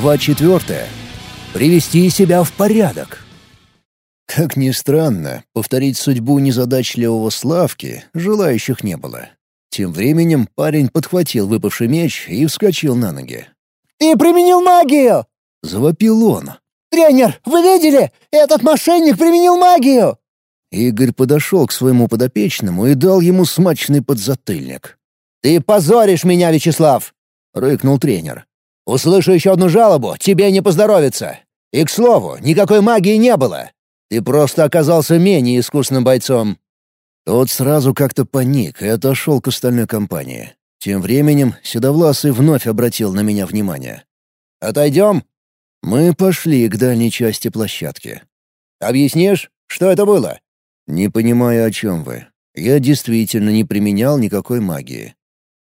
Глава четвертая. Привести себя в порядок. Как ни странно, повторить судьбу незадачливого Славки желающих не было. Тем временем парень подхватил выпавший меч и вскочил на ноги. «Ты применил магию!» — завопил он. «Тренер, вы видели? Этот мошенник применил магию!» Игорь подошел к своему подопечному и дал ему смачный подзатыльник. «Ты позоришь меня, Вячеслав!» — рыкнул тренер. Услышу еще одну жалобу, тебе не поздоровится. И, к слову, никакой магии не было. Ты просто оказался менее искусным бойцом». Тот сразу как-то паник и отошел к остальной компании. Тем временем Седовласый вновь обратил на меня внимание. «Отойдем?» Мы пошли к дальней части площадки. «Объяснишь, что это было?» «Не понимаю, о чем вы. Я действительно не применял никакой магии».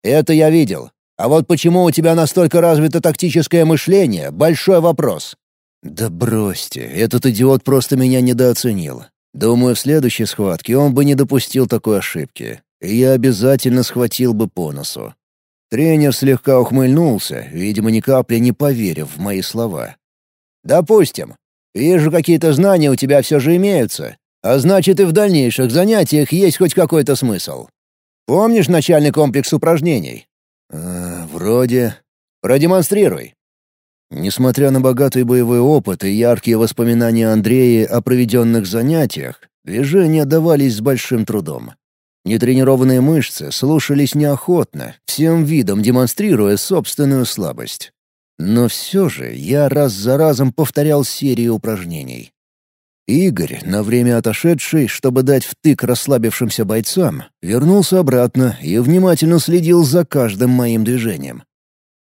«Это я видел. А вот почему у тебя настолько развито тактическое мышление — большой вопрос». «Да бросьте, этот идиот просто меня недооценил. Думаю, в следующей схватке он бы не допустил такой ошибки, и я обязательно схватил бы по носу». Тренер слегка ухмыльнулся, видимо, ни капли не поверив в мои слова. «Допустим. Вижу, какие-то знания у тебя все же имеются, а значит, и в дальнейших занятиях есть хоть какой-то смысл. Помнишь начальный комплекс упражнений? «Э, «Вроде...» «Продемонстрируй». Несмотря на богатый боевой опыт и яркие воспоминания Андрея о проведенных занятиях, движения давались с большим трудом. Нетренированные мышцы слушались неохотно, всем видом демонстрируя собственную слабость. Но все же я раз за разом повторял серию упражнений. Игорь, на время отошедший, чтобы дать втык расслабившимся бойцам, вернулся обратно и внимательно следил за каждым моим движением.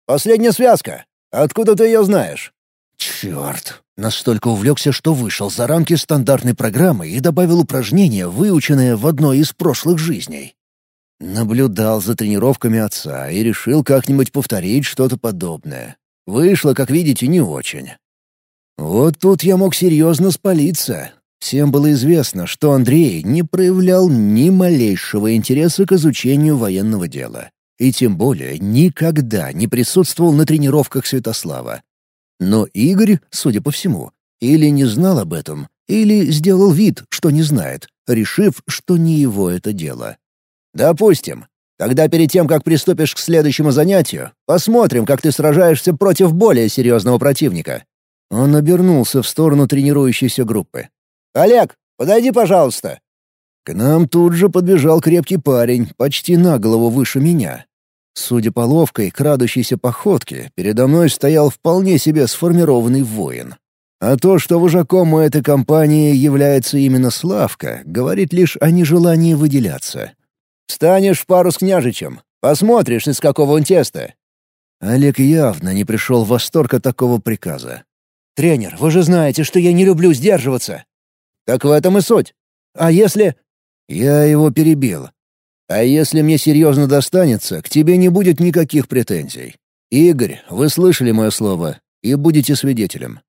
«Последняя связка! Откуда ты ее знаешь?» «Черт!» Настолько увлекся, что вышел за рамки стандартной программы и добавил упражнение, выученное в одной из прошлых жизней. Наблюдал за тренировками отца и решил как-нибудь повторить что-то подобное. Вышло, как видите, не очень. Вот тут я мог серьезно спалиться. Всем было известно, что Андрей не проявлял ни малейшего интереса к изучению военного дела. И тем более никогда не присутствовал на тренировках Святослава. Но Игорь, судя по всему, или не знал об этом, или сделал вид, что не знает, решив, что не его это дело. «Допустим. Тогда перед тем, как приступишь к следующему занятию, посмотрим, как ты сражаешься против более серьезного противника. Он обернулся в сторону тренирующейся группы. «Олег, подойди, пожалуйста!» К нам тут же подбежал крепкий парень, почти на голову выше меня. Судя по ловкой, крадущейся походке, передо мной стоял вполне себе сформированный воин. А то, что вожаком у этой компании является именно Славка, говорит лишь о нежелании выделяться. «Встанешь в пару с княжичем. Посмотришь, из какого он теста». Олег явно не пришел в восторг от такого приказа. «Тренер, вы же знаете, что я не люблю сдерживаться». «Так в этом и суть. А если...» «Я его перебил. А если мне серьезно достанется, к тебе не будет никаких претензий. Игорь, вы слышали мое слово и будете свидетелем».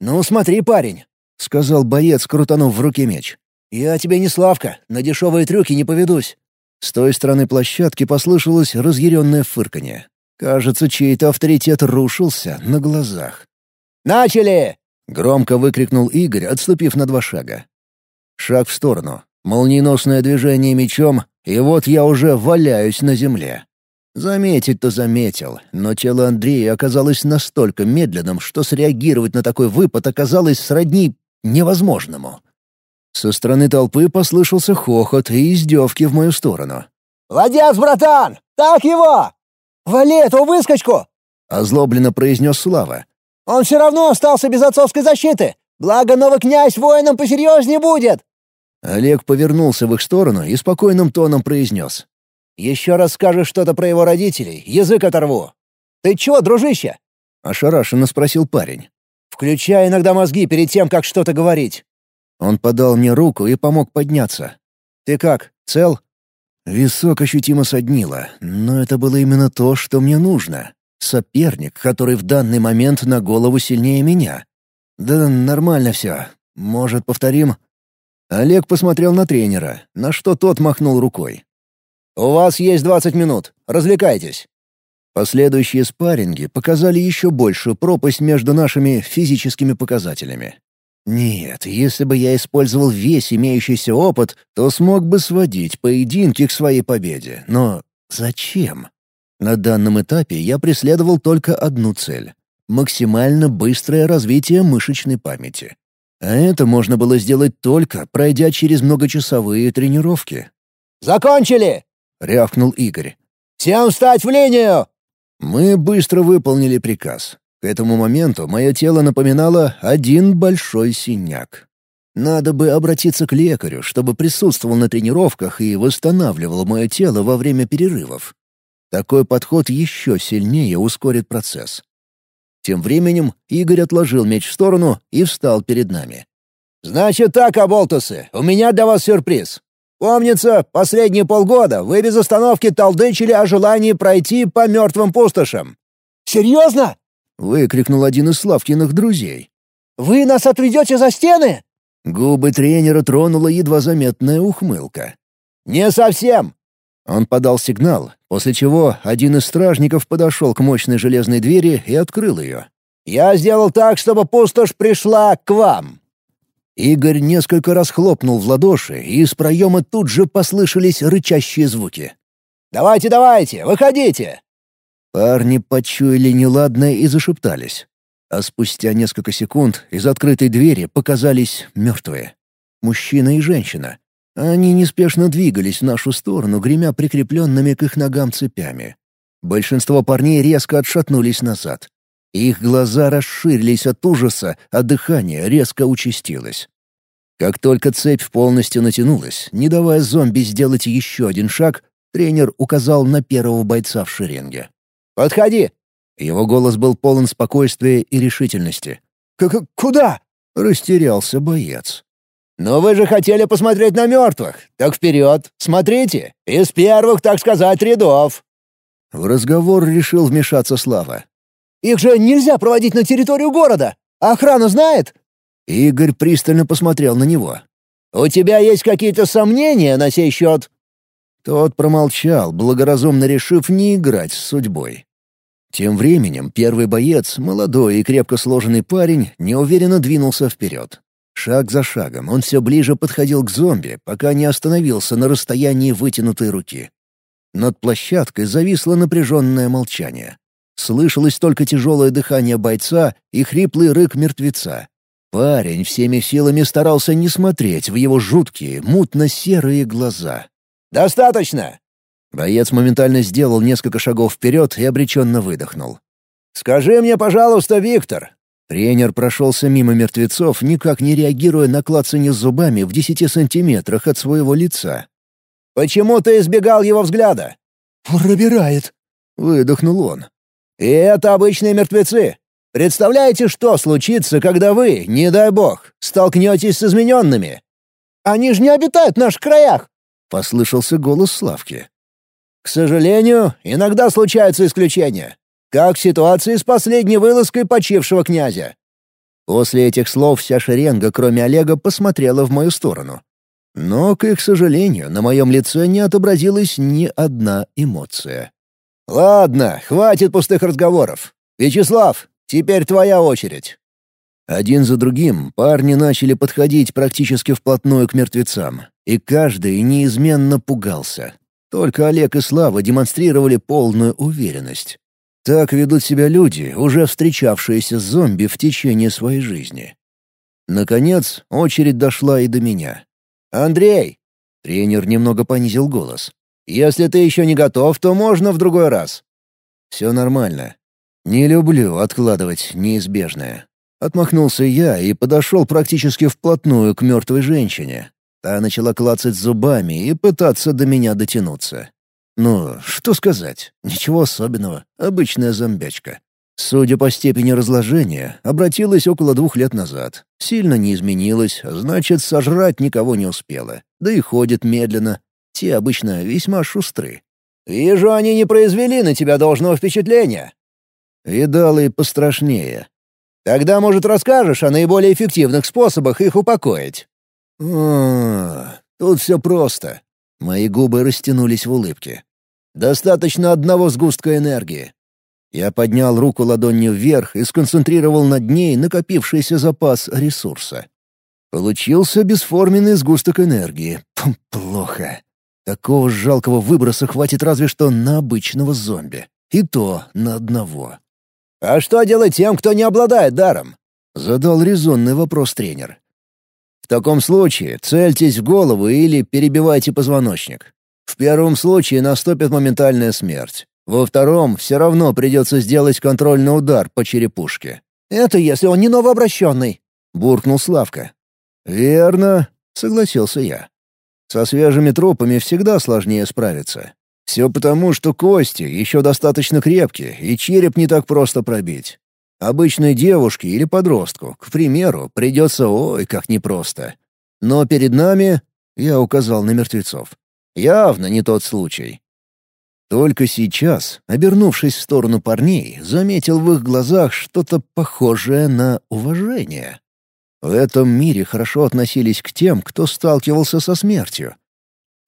«Ну, смотри, парень», — сказал боец, крутанув в руке меч. «Я тебе не Славка, на дешевые трюки не поведусь». С той стороны площадки послышалось разъяренное фырканье. Кажется, чей-то авторитет рушился на глазах. «Начали!» — громко выкрикнул Игорь, отступив на два шага. Шаг в сторону, молниеносное движение мечом, и вот я уже валяюсь на земле. Заметить-то заметил, но тело Андрея оказалось настолько медленным, что среагировать на такой выпад оказалось сродни невозможному. Со стороны толпы послышался хохот и издевки в мою сторону. «Молодец, братан! Так его! Вали эту выскочку!» — озлобленно произнес Слава. Он все равно остался без отцовской защиты. Благо новый князь воином посерьезнее будет!» Олег повернулся в их сторону и спокойным тоном произнес. «Еще раз скажешь что-то про его родителей, язык оторву. Ты чего, дружище?» — ошарашенно спросил парень. «Включай иногда мозги перед тем, как что-то говорить». Он подал мне руку и помог подняться. «Ты как, цел?» Висок ощутимо соднило, но это было именно то, что мне нужно. Соперник, который в данный момент на голову сильнее меня. Да нормально все. Может, повторим? Олег посмотрел на тренера, на что тот махнул рукой. «У вас есть двадцать минут. Развлекайтесь». Последующие спарринги показали еще большую пропасть между нашими физическими показателями. Нет, если бы я использовал весь имеющийся опыт, то смог бы сводить поединки к своей победе. Но зачем? На данном этапе я преследовал только одну цель — максимально быстрое развитие мышечной памяти. А это можно было сделать только, пройдя через многочасовые тренировки. «Закончили!» — рявкнул Игорь. «Всем встать в линию!» Мы быстро выполнили приказ. К этому моменту мое тело напоминало один большой синяк. Надо бы обратиться к лекарю, чтобы присутствовал на тренировках и восстанавливал мое тело во время перерывов. Такой подход еще сильнее ускорит процесс. Тем временем Игорь отложил меч в сторону и встал перед нами. «Значит так, оболтусы, у меня для вас сюрприз. Помнится, последние полгода вы без остановки толдычили о желании пройти по мертвым пустошам». «Серьезно?» — выкрикнул один из Славкиных друзей. «Вы нас отведете за стены?» Губы тренера тронула едва заметная ухмылка. «Не совсем!» Он подал сигнал, после чего один из стражников подошел к мощной железной двери и открыл ее. «Я сделал так, чтобы пустошь пришла к вам!» Игорь несколько раз хлопнул в ладоши, и из проема тут же послышались рычащие звуки. «Давайте, давайте, выходите!» Парни почуяли неладное и зашептались. А спустя несколько секунд из открытой двери показались мертвые. Мужчина и женщина. Они неспешно двигались в нашу сторону, гремя прикрепленными к их ногам цепями. Большинство парней резко отшатнулись назад. Их глаза расширились от ужаса, а дыхание резко участилось. Как только цепь полностью натянулась, не давая зомби сделать еще один шаг, тренер указал на первого бойца в шеренге. «Подходи!» Его голос был полон спокойствия и решительности. «К «Куда?» — растерялся боец. «Но вы же хотели посмотреть на мертвых. Так вперед, смотрите. Из первых, так сказать, рядов». В разговор решил вмешаться Слава. Их же нельзя проводить на территорию города. Охрана знает?» Игорь пристально посмотрел на него. «У тебя есть какие-то сомнения на сей счет?» Тот промолчал, благоразумно решив не играть с судьбой. Тем временем первый боец, молодой и крепко сложенный парень, неуверенно двинулся вперед. Шаг за шагом он все ближе подходил к зомби, пока не остановился на расстоянии вытянутой руки. Над площадкой зависло напряженное молчание. Слышалось только тяжелое дыхание бойца и хриплый рык мертвеца. Парень всеми силами старался не смотреть в его жуткие, мутно-серые глаза. «Достаточно!» Боец моментально сделал несколько шагов вперед и обреченно выдохнул. «Скажи мне, пожалуйста, Виктор!» Тренер прошелся мимо мертвецов, никак не реагируя на клацанье зубами в десяти сантиметрах от своего лица. «Почему ты избегал его взгляда?» «Пробирает!» — выдохнул он. И это обычные мертвецы. Представляете, что случится, когда вы, не дай бог, столкнетесь с измененными? Они же не обитают в наших краях!» — послышался голос Славки. «К сожалению, иногда случаются исключения. Как в ситуации с последней вылазкой почившего князя». После этих слов вся шеренга, кроме Олега, посмотрела в мою сторону. Но, к их сожалению, на моем лице не отобразилась ни одна эмоция. «Ладно, хватит пустых разговоров. Вячеслав, теперь твоя очередь». Один за другим парни начали подходить практически вплотную к мертвецам, и каждый неизменно пугался. Только Олег и Слава демонстрировали полную уверенность. Так ведут себя люди, уже встречавшиеся с зомби в течение своей жизни. Наконец, очередь дошла и до меня. «Андрей!» — тренер немного понизил голос. Если ты еще не готов, то можно в другой раз». «Все нормально. Не люблю откладывать неизбежное». Отмахнулся я и подошел практически вплотную к мертвой женщине. Та начала клацать зубами и пытаться до меня дотянуться. Ну, что сказать, ничего особенного, обычная зомбячка. Судя по степени разложения, обратилась около двух лет назад. Сильно не изменилась, значит, сожрать никого не успела. Да и ходит медленно, те обычно весьма шустры. «Вижу, они не произвели на тебя должного впечатления». «Видал и пострашнее». «Тогда, может, расскажешь о наиболее эффективных способах их упокоить?» «А, тут все просто». Мои губы растянулись в улыбке. «Достаточно одного сгустка энергии. Я поднял руку ладонью вверх и сконцентрировал над ней накопившийся запас ресурса. Получился бесформенный сгусток энергии. Пм, плохо. Такого жалкого выброса хватит разве что на обычного зомби. И то на одного. «А что делать тем, кто не обладает даром?» — задал резонный вопрос тренер. «В таком случае цельтесь в голову или перебивайте позвоночник. В первом случае наступит моментальная смерть. Во втором все равно придется сделать контрольный удар по черепушке. «Это если он не новообращенный», — буркнул Славка. «Верно», — согласился я. «Со свежими трупами всегда сложнее справиться. Все потому, что кости еще достаточно крепкие, и череп не так просто пробить. Обычной девушке или подростку, к примеру, придется ой как непросто. Но перед нами, я указал на мертвецов, явно не тот случай. Только сейчас, обернувшись в сторону парней, заметил в их глазах что-то похожее на уважение. В этом мире хорошо относились к тем, кто сталкивался со смертью.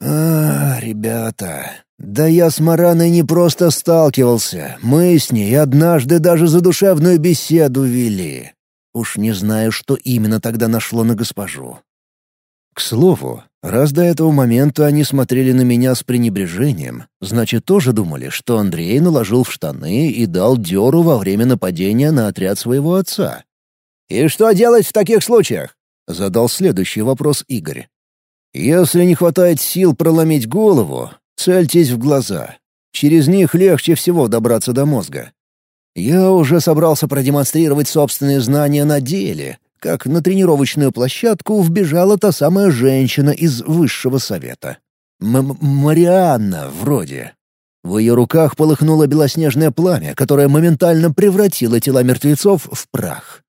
«А, ребята, да я с Мараной не просто сталкивался, мы с ней однажды даже задушевную беседу вели. Уж не знаю, что именно тогда нашло на госпожу. К слову, раз до этого момента они смотрели на меня с пренебрежением, значит, тоже думали, что Андрей наложил в штаны и дал дёру во время нападения на отряд своего отца. «И что делать в таких случаях?» — задал следующий вопрос Игорь. «Если не хватает сил проломить голову, цельтесь в глаза. Через них легче всего добраться до мозга. Я уже собрался продемонстрировать собственные знания на деле, как на тренировочную площадку вбежала та самая женщина из высшего совета. М Марианна, вроде. В ее руках полыхнуло белоснежное пламя, которое моментально превратило тела мертвецов в прах.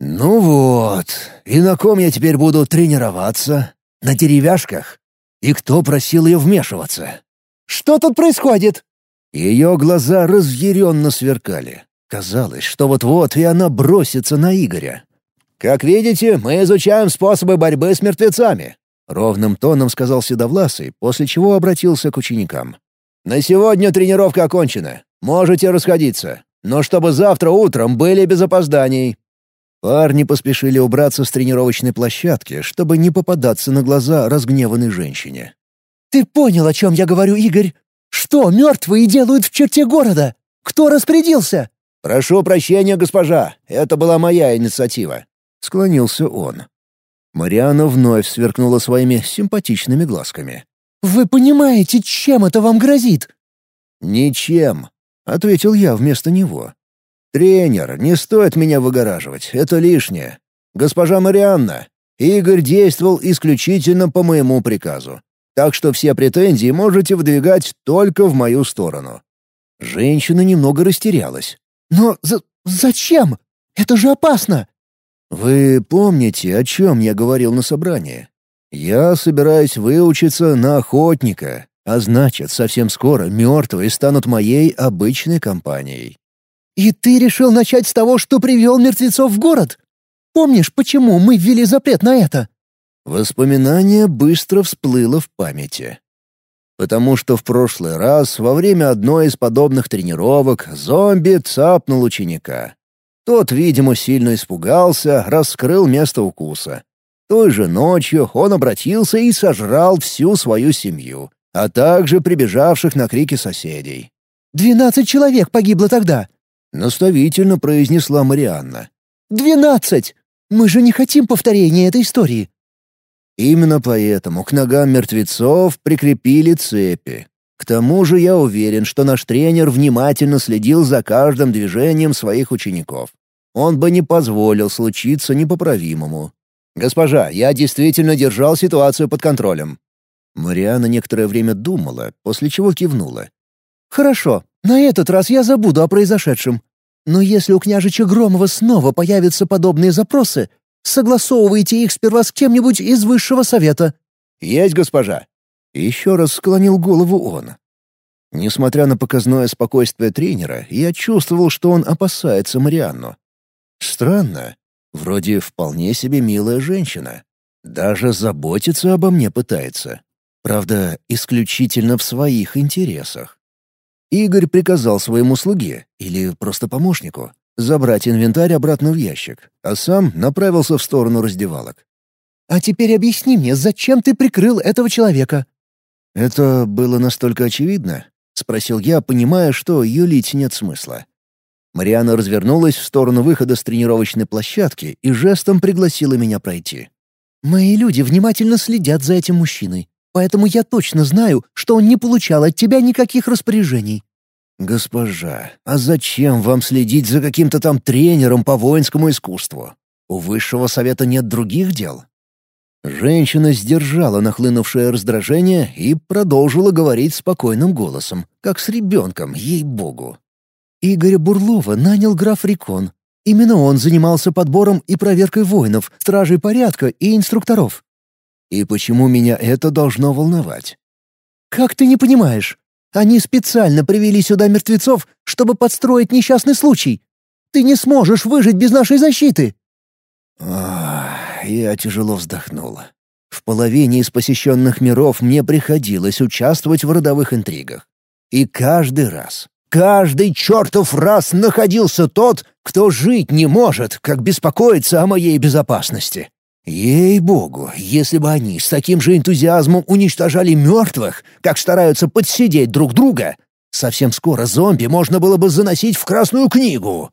«Ну вот, и на ком я теперь буду тренироваться? На деревяшках? И кто просил ее вмешиваться?» «Что тут происходит?» Ее глаза разъяренно сверкали. Казалось, что вот-вот и она бросится на Игоря. «Как видите, мы изучаем способы борьбы с мертвецами», — ровным тоном сказал Седовласый, после чего обратился к ученикам. «На сегодня тренировка окончена. Можете расходиться. Но чтобы завтра утром были без опозданий». Парни поспешили убраться с тренировочной площадки, чтобы не попадаться на глаза разгневанной женщине. «Ты понял, о чем я говорю, Игорь? Что мертвые делают в черте города? Кто распорядился?» «Прошу прощения, госпожа. Это была моя инициатива. — склонился он. Мариана вновь сверкнула своими симпатичными глазками. «Вы понимаете, чем это вам грозит?» «Ничем», — ответил я вместо него. «Тренер, не стоит меня выгораживать, это лишнее. Госпожа Марианна, Игорь действовал исключительно по моему приказу, так что все претензии можете выдвигать только в мою сторону». Женщина немного растерялась. «Но за зачем? Это же опасно!» «Вы помните, о чем я говорил на собрании? Я собираюсь выучиться на охотника, а значит, совсем скоро мертвые станут моей обычной компанией». «И ты решил начать с того, что привел мертвецов в город? Помнишь, почему мы ввели запрет на это?» Воспоминание быстро всплыло в памяти. Потому что в прошлый раз во время одной из подобных тренировок зомби цапнул ученика. Тот, видимо, сильно испугался, раскрыл место укуса. Той же ночью он обратился и сожрал всю свою семью, а также прибежавших на крики соседей. «Двенадцать человек погибло тогда!» — наставительно произнесла Марианна. «Двенадцать! Мы же не хотим повторения этой истории!» Именно поэтому к ногам мертвецов прикрепили цепи. К тому же я уверен, что наш тренер внимательно следил за каждым движением своих учеников. Он бы не позволил случиться непоправимому. «Госпожа, я действительно держал ситуацию под контролем». Мариана некоторое время думала, после чего кивнула. «Хорошо, на этот раз я забуду о произошедшем. Но если у княжича Громова снова появятся подобные запросы, согласовывайте их сперва с кем-нибудь из высшего совета». «Есть, госпожа». Еще раз склонил голову он. Несмотря на показное спокойствие тренера, я чувствовал, что он опасается Марианну. Странно. Вроде вполне себе милая женщина. Даже заботиться обо мне пытается. Правда, исключительно в своих интересах. Игорь приказал своему слуге, или просто помощнику, забрать инвентарь обратно в ящик, а сам направился в сторону раздевалок. «А теперь объясни мне, зачем ты прикрыл этого человека?» «Это было настолько очевидно?» — спросил я, понимая, что юлить нет смысла. Мариана развернулась в сторону выхода с тренировочной площадки и жестом пригласила меня пройти. «Мои люди внимательно следят за этим мужчиной, поэтому я точно знаю, что он не получал от тебя никаких распоряжений». «Госпожа, а зачем вам следить за каким-то там тренером по воинскому искусству? У высшего совета нет других дел?» Женщина сдержала нахлынувшее раздражение и продолжила говорить спокойным голосом, как с ребенком, ей-богу. Игоря Бурлова нанял граф Рикон. Именно он занимался подбором и проверкой воинов, стражей порядка и инструкторов. И почему меня это должно волновать? Как ты не понимаешь? Они специально привели сюда мертвецов, чтобы подстроить несчастный случай. Ты не сможешь выжить без нашей защиты. Ах, я тяжело вздохнула. В половине из посещенных миров мне приходилось участвовать в родовых интригах. И каждый раз, каждый чертов раз находился тот, кто жить не может, как беспокоиться о моей безопасности. Ей-богу, если бы они с таким же энтузиазмом уничтожали мертвых, как стараются подсидеть друг друга, совсем скоро зомби можно было бы заносить в Красную книгу.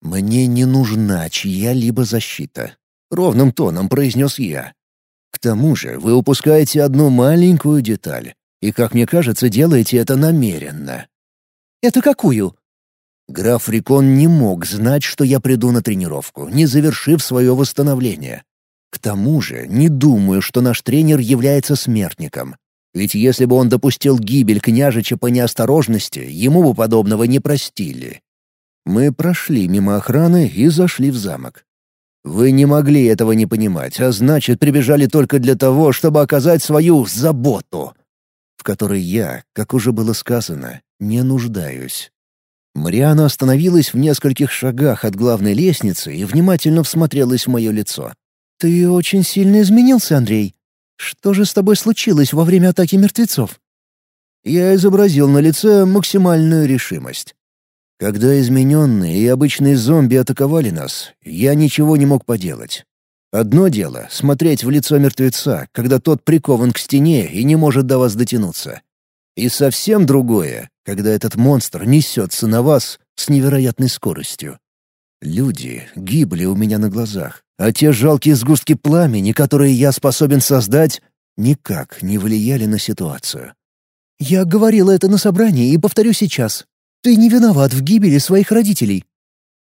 «Мне не нужна чья-либо защита», — ровным тоном произнес я. «К тому же вы упускаете одну маленькую деталь, и, как мне кажется, делаете это намеренно». «Это какую?» Граф Рикон не мог знать, что я приду на тренировку, не завершив свое восстановление. К тому же, не думаю, что наш тренер является смертником. Ведь если бы он допустил гибель княжича по неосторожности, ему бы подобного не простили. Мы прошли мимо охраны и зашли в замок. Вы не могли этого не понимать, а значит, прибежали только для того, чтобы оказать свою заботу, в которой я, как уже было сказано, не нуждаюсь. Мариана остановилась в нескольких шагах от главной лестницы и внимательно всмотрелась в мое лицо. «Ты очень сильно изменился, Андрей. Что же с тобой случилось во время атаки мертвецов?» Я изобразил на лице максимальную решимость. Когда измененные и обычные зомби атаковали нас, я ничего не мог поделать. Одно дело — смотреть в лицо мертвеца, когда тот прикован к стене и не может до вас дотянуться. И совсем другое, когда этот монстр несется на вас с невероятной скоростью. Люди гибли у меня на глазах, а те жалкие сгустки пламени, которые я способен создать, никак не влияли на ситуацию. «Я говорила это на собрании и повторю сейчас. Ты не виноват в гибели своих родителей».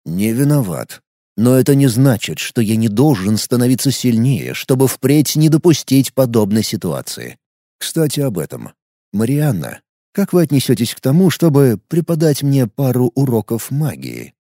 «Не виноват. Но это не значит, что я не должен становиться сильнее, чтобы впредь не допустить подобной ситуации. Кстати, об этом. Марианна, как вы отнесетесь к тому, чтобы преподать мне пару уроков магии?»